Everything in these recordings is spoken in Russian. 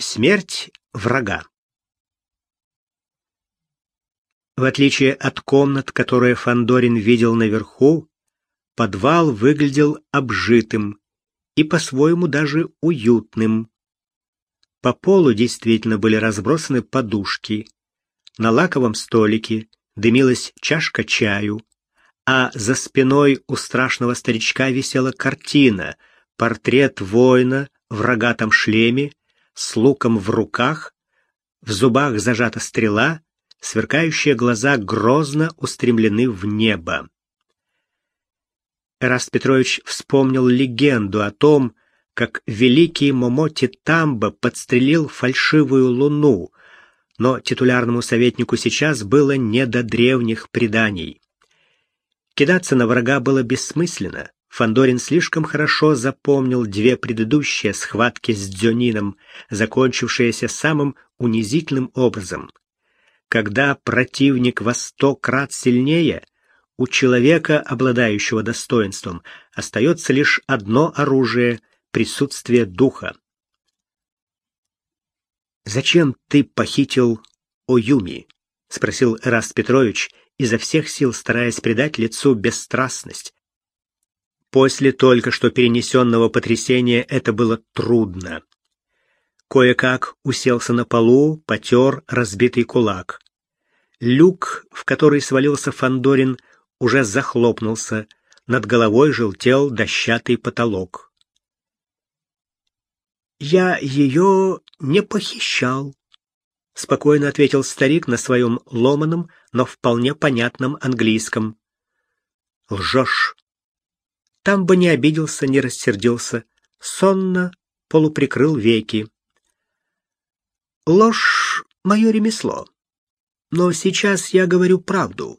Смерть врага. В отличие от комнат, которые Фандорин видел наверху, подвал выглядел обжитым и по-своему даже уютным. По полу действительно были разбросаны подушки. На лаковом столике дымилась чашка чаю, а за спиной у страшного старичка висела картина, портрет воина в рогатом шлеме, с луком в руках, в зубах зажата стрела, сверкающие глаза грозно устремлены в небо. Эраст Петрович вспомнил легенду о том, как великий Момоти Тамба подстрелил фальшивую луну, но титулярному советнику сейчас было не до древних преданий. Кидаться на врага было бессмысленно. Фандорин слишком хорошо запомнил две предыдущие схватки с Дзёнином, закончившиеся самым унизительным образом. Когда противник во сто крат сильнее, у человека, обладающего достоинством, остается лишь одно оружие — присутствие духа. «Зачем ты похитил Оюми?» — спросил Эраст Петрович, изо всех сил стараясь придать лицу бесстрастность, После только что перенесенного потрясения это было трудно. Кое-как уселся на полу, потер разбитый кулак. Люк, в который свалился Фандорин, уже захлопнулся. Над головой желтел дощатый потолок. «Я ее не похищал», — спокойно ответил старик на своем ломаном, но вполне понятном английском. «Лжешь», там бы не обиделся, не рассердился. Сонно полуприкрыл веки. Ложь — мое ремесло. Но сейчас я говорю правду.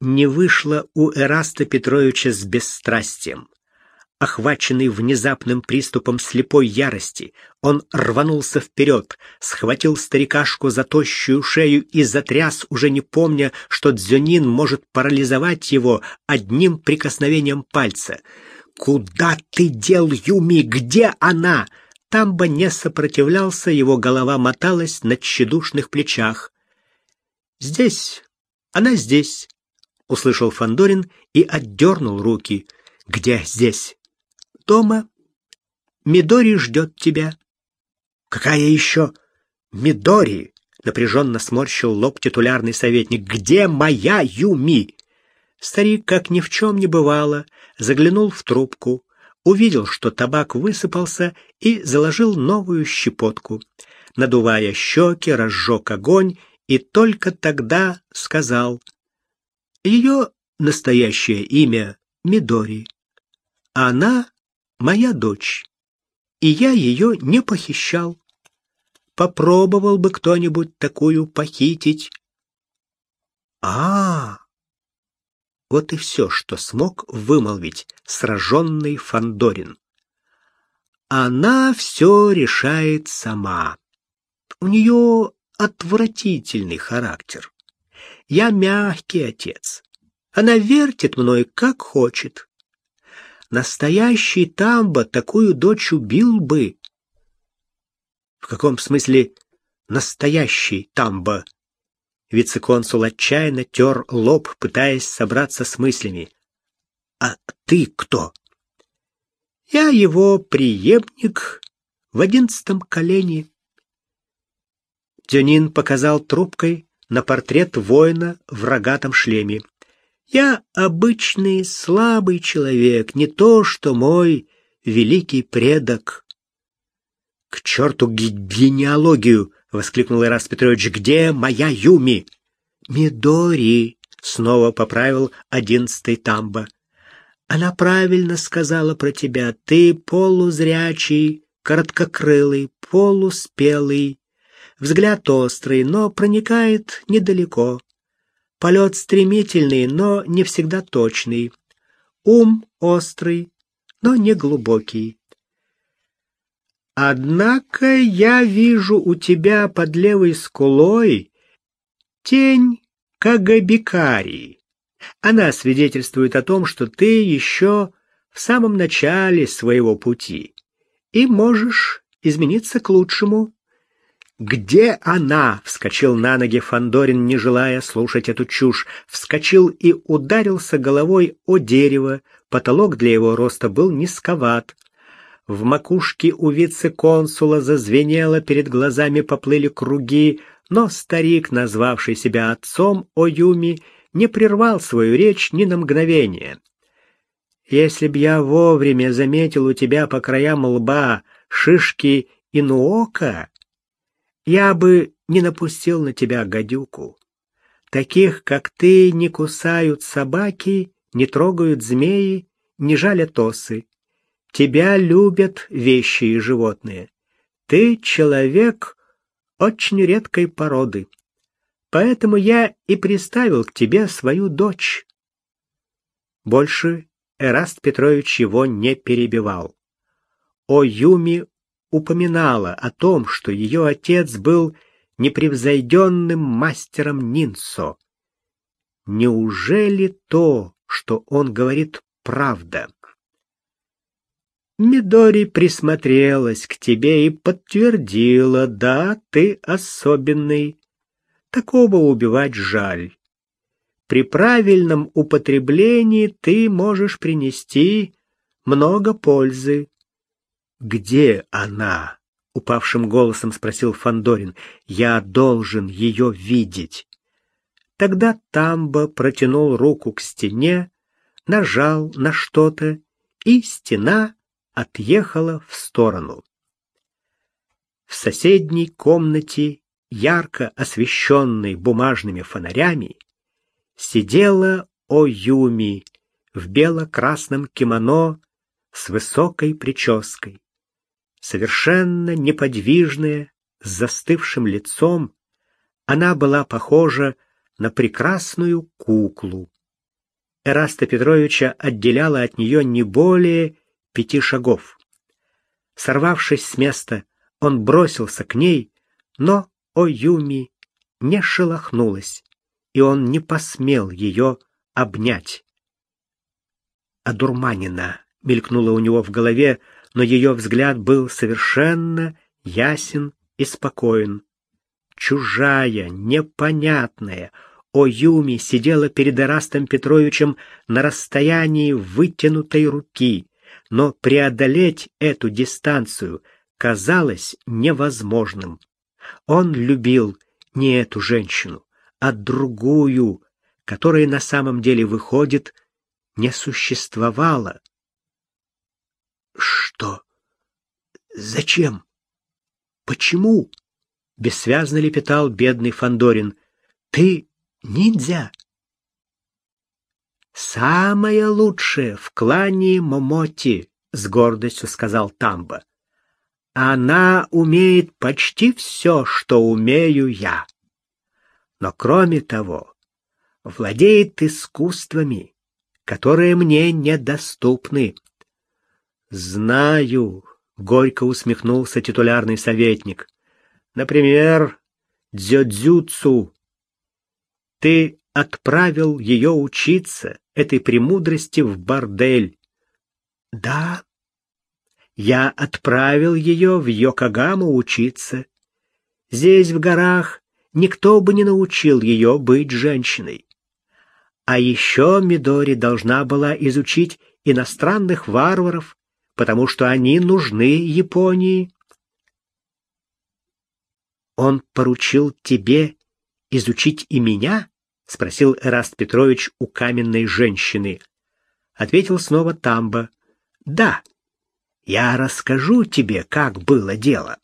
Не вышло у Эраста Петровича с бесстрастием. Охваченный внезапным приступом слепой ярости, он рванулся вперед, схватил старикашку за тощую шею и затряс, уже не помня, что Дзюнин может парализовать его одним прикосновением пальца. «Куда ты дел Юми? Где она?» Тамба не сопротивлялся, его голова моталась на тщедушных плечах. «Здесь. Она здесь», — услышал Фандорин и отдернул руки. «Где здесь?» Дома. Мидори ждет тебя». «Какая еще Мидори?» — напряженно сморщил лоб титулярный советник. «Где моя Юми?» Старик, как ни в чем не бывало, заглянул в трубку, увидел, что табак высыпался, и заложил новую щепотку. Надувая щеки, разжег огонь и только тогда сказал. Ее настоящее имя — Мидори. Она моя дочь, и я ее не похищал. Попробовал бы кто-нибудь такую похитить. А, -а, а Вот и все, что смог вымолвить сраженный Фандорин. Она все решает сама. У нее отвратительный характер. Я мягкий отец. Она вертит мной, как хочет. Настоящий Тамба такую дочь убил бы. В каком смысле настоящий Тамба? Вице-консул отчаянно тер лоб, пытаясь собраться с мыслями. А ты кто? Я его преемник в одиннадцатом колене. Дюнин показал трубкой на портрет воина в рогатом шлеме. Я обычный слабый человек, не то что мой великий предок. К черту генеалогию, воскликнул Ирас Петрович. Где моя Юми? Мидори, снова поправил одиннадцатый тамба. Она правильно сказала про тебя. Ты полузрячий, короткокрылый, полуспелый. Взгляд острый, но проникает недалеко. Полет стремительный, но не всегда точный. Ум острый, но не глубокий. Однако я вижу у тебя под левой скулой тень Кагабикари. Она свидетельствует о том, что ты еще в самом начале своего пути и можешь измениться к лучшему. «Где она?» — вскочил на ноги Фандорин, не желая слушать эту чушь. Вскочил и ударился головой о дерево. Потолок для его роста был низковат. В макушке у вице-консула зазвенело, перед глазами поплыли круги, но старик, назвавший себя отцом Оюми, не прервал свою речь ни на мгновение. «Если б я вовремя заметил у тебя по краям лба шишки инуока, я бы не напустил на тебя гадюку. Таких, как ты, не кусают собаки, не трогают змеи, не жалят осы. Тебя любят вещи и животные. Ты человек очень редкой породы. Поэтому я и приставил к тебе свою дочь. Больше Эраст Петрович его не перебивал. О Юми упоминала о том, что ее отец был непревзойденным мастером Нинсо. Неужели то, что он говорит, правда? Мидори присмотрелась к тебе и подтвердила, да, ты особенный. Такого убивать жаль. При правильном употреблении ты можешь принести много пользы. «Где она?» — упавшим голосом спросил Фандорин. «Я должен ее видеть». Тогда Тамбо протянул руку к стене, нажал на что-то, и стена отъехала в сторону. В соседней комнате, ярко освещенной бумажными фонарями, сидела Оюми в бело-красном кимоно с высокой прической совершенно неподвижная, с застывшим лицом, она была похожа на прекрасную куклу. Эраста Петровича отделяла от нее не более пяти шагов. Сорвавшись с места, он бросился к ней, но Оюми не шелохнулась, и он не посмел ее обнять. «Адурманина!» — мелькнуло у него в голове, но ее взгляд был совершенно ясен и спокоен. Чужая, непонятная, Оюми сидела перед Арастом Петровичем на расстоянии вытянутой руки, но преодолеть эту дистанцию казалось невозможным. Он любил не эту женщину, а другую, которая на самом деле выходит не существовала. Что? Зачем? Почему? Бессвязно лепетал бедный Фандорин. Ты ниндзя? Самое лучшее в клане Момоти, с гордостью сказал Тамба. Она умеет почти все, что умею я. Но кроме того, владеет искусствами, которые мне недоступны. Знаю, горько усмехнулся титулярный советник. Например, дзёдзюцу. Ты отправил ее учиться этой премудрости в бордель. Да, я отправил ее в Йокогаму учиться. Здесь, в горах, никто бы не научил ее быть женщиной. А еще Мидори должна была изучить иностранных варваров, потому что они нужны Японии. Он поручил тебе изучить и меня? спросил Эраст Петрович у каменной женщины. Ответил снова Тамба. Да. Я расскажу тебе, как было дело.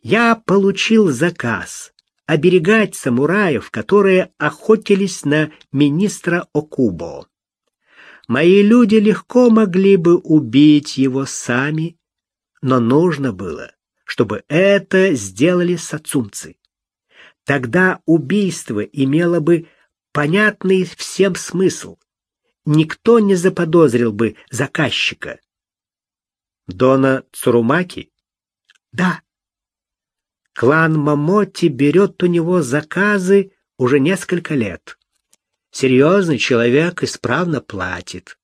Я получил заказ оберегать самураев, которые охотились на министра Окубо. Мои люди легко могли бы убить его сами, но нужно было, чтобы это сделали сацунцы. Тогда убийство имело бы понятный всем смысл. Никто не заподозрил бы заказчика. Дона Цурумаки? Да. Клан Мамоти берет у него заказы уже несколько лет. Серьезный человек исправно платит.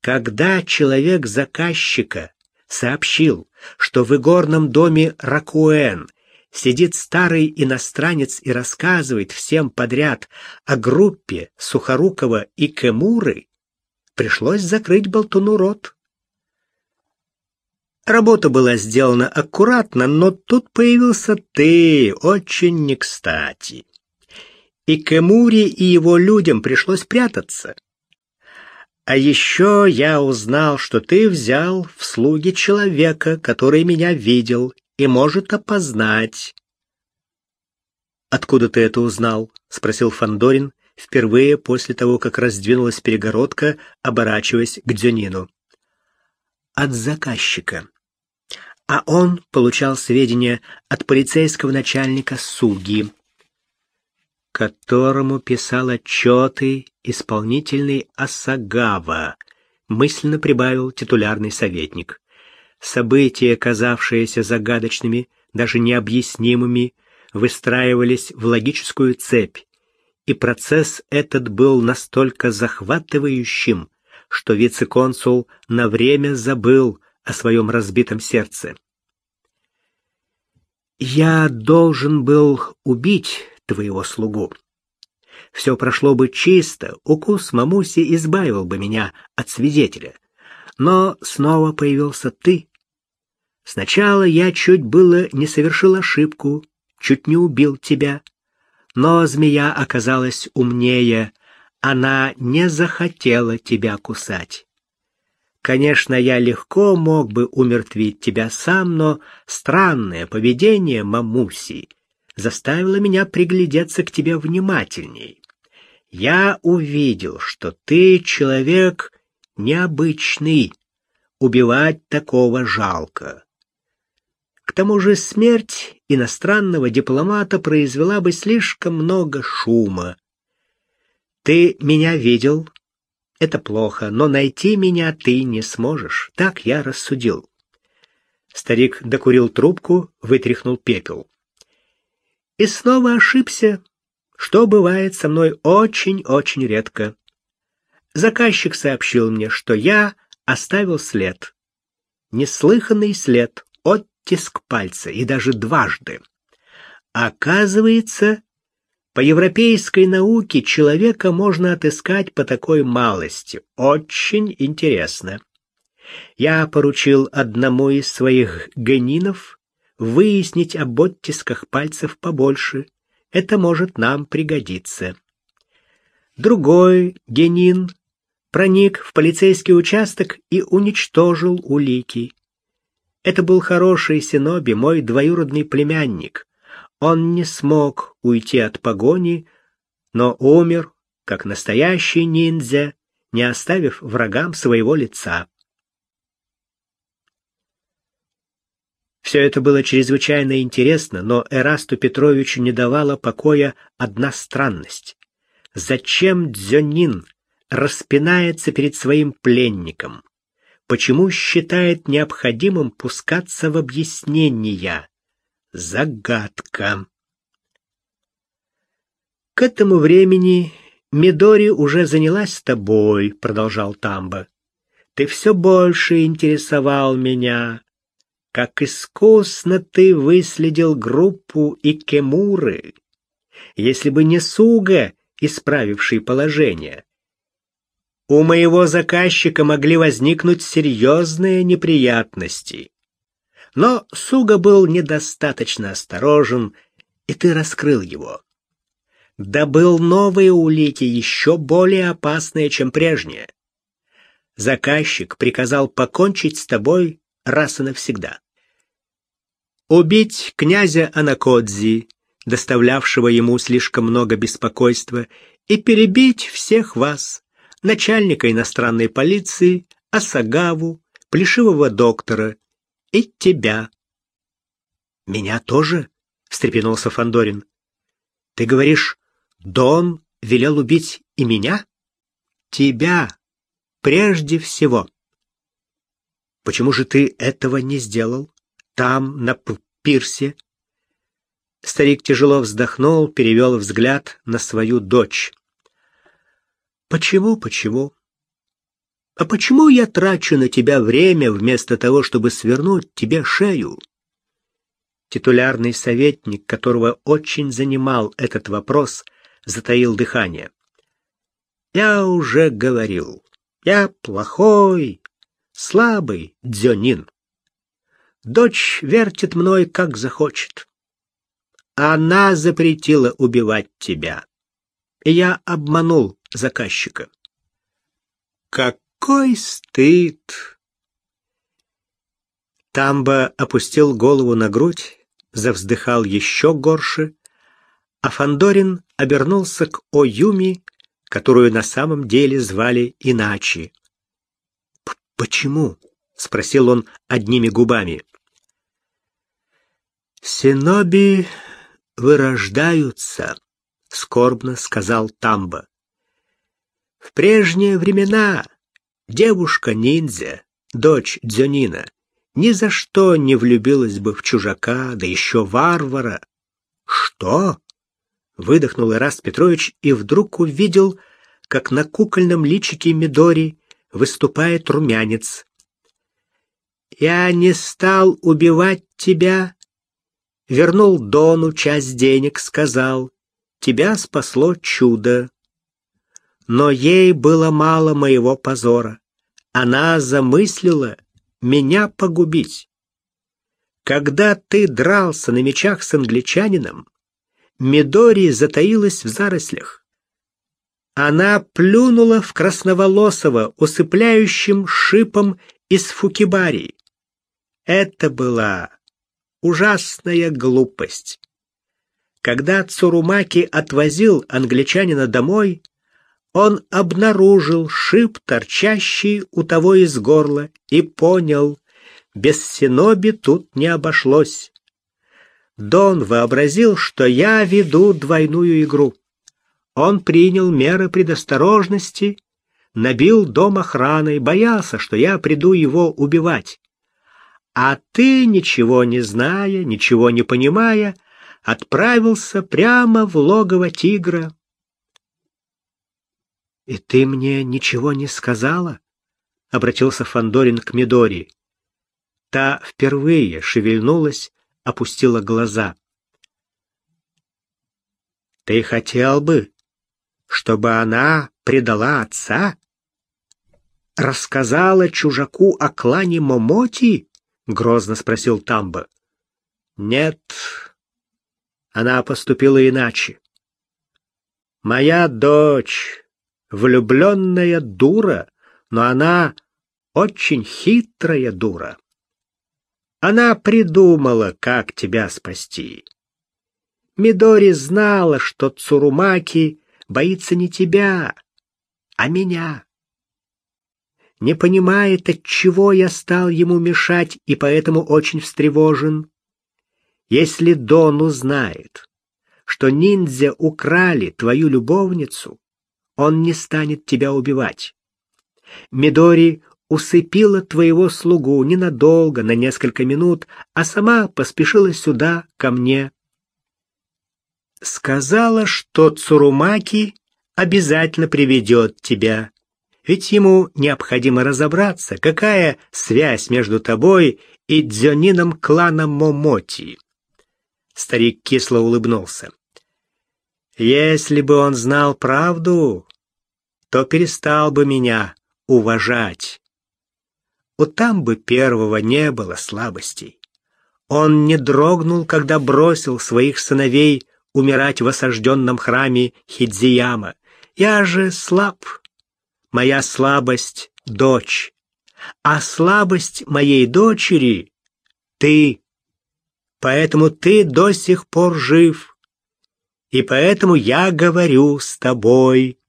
Когда человек заказчика сообщил, что в игорном доме Ракуэн сидит старый иностранец и рассказывает всем подряд о группе Сухорукова и Кемуры, пришлось закрыть болтуну рот. Работа была сделана аккуратно, но тут появился ты, очень не кстати. И Кемуре, и его людям пришлось прятаться. А еще я узнал, что ты взял в слуги человека, который меня видел и может опознать. Откуда ты это узнал? спросил Фандорин впервые после того, как раздвинулась перегородка, оборачиваясь к Дзюнину. От заказчика а он получал сведения от полицейского начальника Суги, которому писал отчеты исполнительный Асагава, мысленно прибавил титулярный советник. События, казавшиеся загадочными, даже необъяснимыми, выстраивались в логическую цепь, и процесс этот был настолько захватывающим, что вице-консул на время забыл о своем разбитом сердце. «Я должен был убить твоего слугу. Все прошло бы чисто, укус Мамуси избавил бы меня от свидетеля. Но снова появился ты. Сначала я чуть было не совершил ошибку, чуть не убил тебя. Но змея оказалась умнее, она не захотела тебя кусать. Конечно, я легко мог бы умертвить тебя сам, но странное поведение Мамуси заставило меня приглядеться к тебе внимательней. Я увидел, что ты человек необычный. Убивать такого жалко. К тому же смерть иностранного дипломата произвела бы слишком много шума. Ты меня видел, это плохо, но найти меня ты не сможешь. Так я рассудил. Старик докурил трубку, вытряхнул пепел. И снова ошибся, что бывает со мной очень-очень редко. Заказчик сообщил мне, что я оставил след. Неслыханный след, оттиск пальца, и даже дважды. Оказывается, по европейской науке человека можно отыскать по такой малости. Очень интересно. Я поручил одному из своих генинов выяснить об оттисках пальцев побольше. Это может нам пригодиться. Другой генин проник в полицейский участок и уничтожил улики. Это был хороший синоби, мой двоюродный племянник. Он не смог уйти от погони, но умер, как настоящий ниндзя, не оставив врагам своего лица. Все это было чрезвычайно интересно, но Эрасту Петровичу не давала покоя одна странность. Зачем Дзёнин распинается перед своим пленником? Почему считает необходимым пускаться в объяснения? Загадка. К этому времени Мидори уже занялась тобой, продолжал Тамба. Ты все больше интересовал меня. Как искусно ты выследил группу Икемуры. Если бы не Суга, исправивший положение, у моего заказчика могли возникнуть серьезные неприятности. Но Суга был недостаточно осторожен, и ты раскрыл его. Добыл новые улики, еще более опасные, чем прежние. Заказчик приказал покончить с тобой раз и навсегда. Убить князя Анакодзи, доставлявшего ему слишком много беспокойства, и перебить всех вас, начальника иностранной полиции, Асагаву, плешивого доктора и тебя. Меня тоже? встрепенулся Фандорин. Ты говоришь, Дон велел убить и меня? Тебя прежде всего. Почему же ты этого не сделал? Там, на пирсе? Старик тяжело вздохнул, перевел взгляд на свою дочь. Почему, почему? А почему я трачу на тебя время вместо того, чтобы свернуть тебе шею? Титулярный советник, которого очень занимал этот вопрос, затаил дыхание. Я уже говорил, я плохой, слабый дзёнин. Дочь вертит мной, как захочет. Она запретила убивать тебя. И я обманул заказчика. Какой стыд! Тамба опустил голову на грудь, завздыхал еще горше, а Фандорин обернулся к Оюми, которую на самом деле звали иначе. «Почему?» — спросил он одними губами. «Синоби вырождаются», — скорбно сказал Тамба. «В прежние времена девушка-ниндзя, дочь Дзюнина, ни за что не влюбилась бы в чужака, да еще варвара». «Что?» — выдохнул Ираст Петрович и вдруг увидел, как на кукольном личике Мидори выступает румянец. «Я не стал убивать тебя вернул Дону часть денег, сказал, «Тебя спасло чудо». Но ей было мало моего позора. Она замыслила меня погубить. Когда ты дрался на мечах с англичанином, Мидори затаилась в зарослях. Она плюнула в красноволосого усыпляющим шипом из фукибари. Это была ужасная глупость. Когда Цурумаки отвозил англичанина домой, он обнаружил шип, торчащий у того из горла, и понял, без синоби тут не обошлось. Дон вообразил, что я веду двойную игру. Он принял меры предосторожности, набил дом охраной, боялся, что я приду его убивать. А ты, ничего не зная, ничего не понимая, отправился прямо в логово тигра. «И ты мне ничего не сказала?» — обратился Фандорин к Мидори. Та впервые шевельнулась, опустила глаза. «Ты хотел бы, чтобы она предала отца? Рассказала чужаку о клане Момоти?» грозно спросил Тамба. Нет. Она поступила иначе. Моя дочь влюбленная дура, но она очень хитрая дура. Она придумала, как тебя спасти. Мидори знала, что Цурумаки боится не тебя, а меня не понимает, от чего я стал ему мешать и поэтому очень встревожен. Если Дон узнает, что ниндзя украли твою любовницу, он не станет тебя убивать. Мидори усыпила твоего слугу ненадолго, на несколько минут, а сама поспешила сюда, ко мне. Сказала, что Цурумаки обязательно приведет тебя. Ведь ему необходимо разобраться, какая связь между тобой и дзёнином клана Момоти. Старик кисло улыбнулся. Если бы он знал правду, то перестал бы меня уважать. У там бы первого не было слабостей. Он не дрогнул, когда бросил своих сыновей умирать в осажденном храме Хидзияма. Я же слаб, Моя слабость — дочь, а слабость моей дочери — ты. Поэтому ты до сих пор жив, и поэтому я говорю с тобой.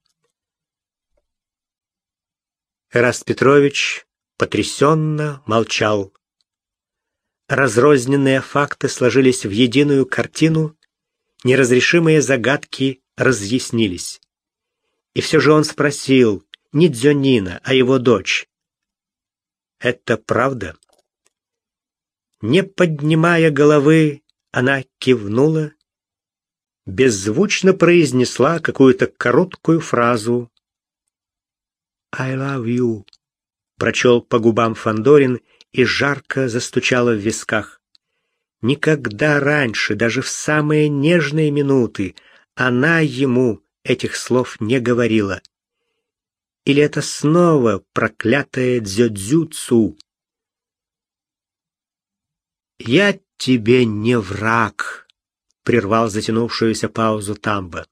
Эраст Петрович потрясенно молчал. Разрозненные факты сложились в единую картину, неразрешимые загадки разъяснились. И все же он спросил, не Дзёнина, а его дочь. Это правда? Не поднимая головы, она кивнула, беззвучно произнесла какую-то короткую фразу. «I love you», прочел по губам Фандорин и жарко застучало в висках. Никогда раньше, даже в самые нежные минуты, она ему этих слов не говорила. Или это снова проклятое дзюдзюцу? «Я тебе не враг», — прервал затянувшуюся паузу Тамба.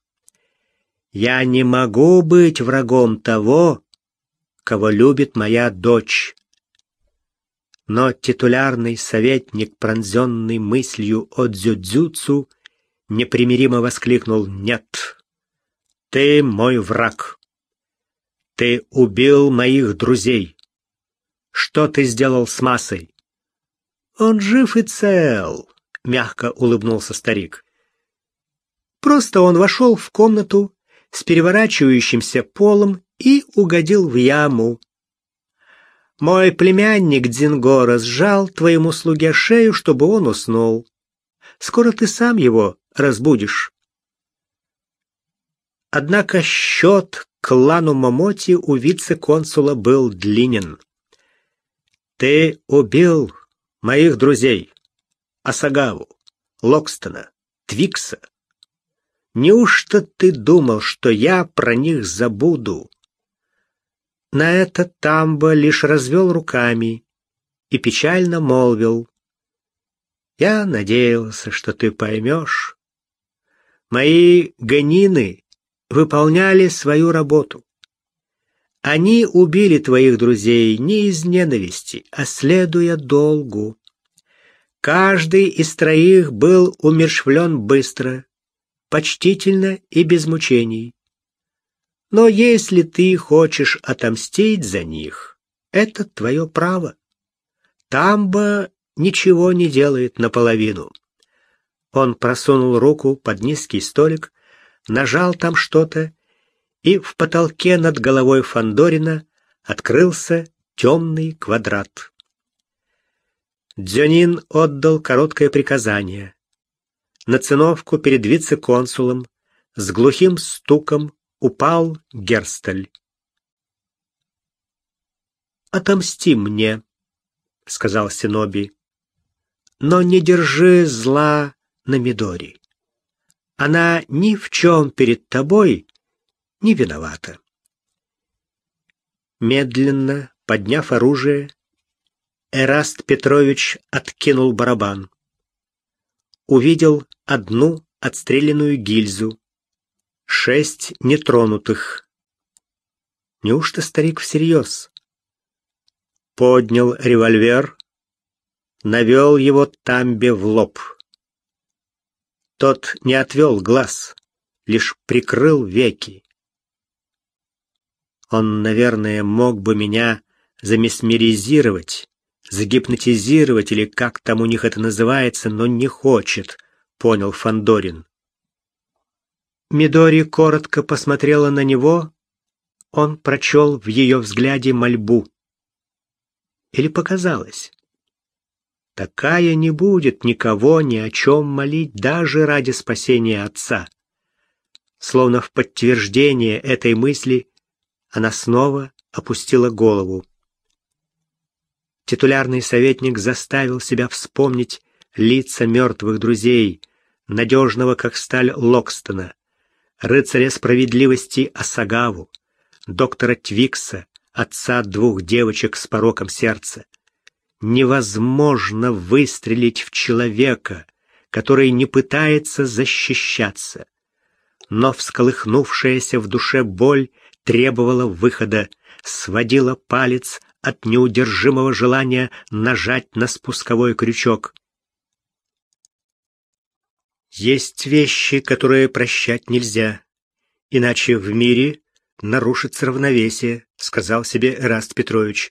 «Я не могу быть врагом того, кого любит моя дочь». Но титулярный советник, пронзенный мыслью о дзюдзюцу, непримиримо воскликнул «Нет, ты мой враг. Ты убил моих друзей. Что ты сделал с массой?» «Он жив и цел», — мягко улыбнулся старик. «Просто он вошел в комнату с переворачивающимся полом и угодил в яму. Мой племянник Дзингора сжал твоему слуге шею, чтобы он уснул. Скоро ты сам его разбудишь. Однако счет клану Момоти у вице-консула был длинен. Ты убил моих друзей Асагаву, Локстона, Твикса. Неужто ты думал, что я про них забуду? На это Тамбо лишь развел руками и печально молвил. «Я надеялся, что ты поймешь. Мои гонины выполняли свою работу. Они убили твоих друзей не из ненависти, а следуя долгу. Каждый из троих был умершвлен быстро, почтительно и без мучений. Но если ты хочешь отомстить за них, это твое право. Тамба ничего не делает наполовину. Он просунул руку под низкий столик, нажал там что-то, и в потолке над головой Фандорина открылся темный квадрат. Дзюнин отдал короткое приказание. На циновку перед вице-консулом с глухим стуком упал Герстель. «Отомсти мне», — сказал Синоби, — «но не держи зла на Мидори. Она ни в чем перед тобой не виновата». Медленно, подняв оружие, Эраст Петрович откинул барабан. Увидел одну отстрелянную гильзу, шесть нетронутых. Неужто старик всерьез? Поднял револьвер, навел его Тамбе в лоб. Тот не отвел глаз, лишь прикрыл веки. Он, наверное, мог бы меня замесмеризировать, загипнотизировать или как там у них это называется, но не хочет, понял Фандорин. Мидори коротко посмотрела на него. Он прочел в ее взгляде мольбу. Или показалось? Такая не будет никого ни о чем молить даже ради спасения отца. Словно в подтверждение этой мысли она снова опустила голову. Титулярный советник заставил себя вспомнить лица мертвых друзей, надежного как сталь Локстона, рыцаря справедливости Асагаву, доктора Твикса, отца двух девочек с пороком сердца. Невозможно выстрелить в человека, который не пытается защищаться. Но всколыхнувшаяся в душе боль требовала выхода, сводила палец от неудержимого желания нажать на спусковой крючок. Есть вещи, которые прощать нельзя, иначе в мире нарушится равновесие, сказал себе Эраст Петрович.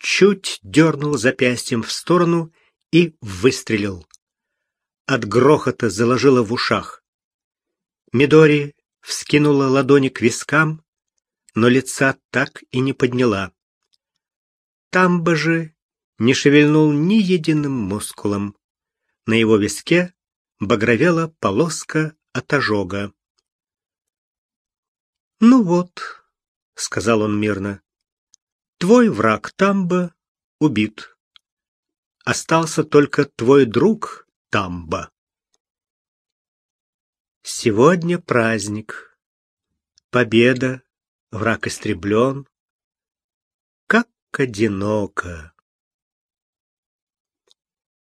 Чуть дернул запястьем в сторону и выстрелил. От грохота заложило в ушах. Мидори вскинула ладони к вискам, но лица так и не подняла. Тамба же не шевельнул ни единым мускулом. На его виске багровела полоска от ожога. «Ну вот», — сказал он мирно, — Твой враг Тамба убит. Остался только твой друг Тамба. Сегодня праздник. Победа, враг истреблен. Как одиноко.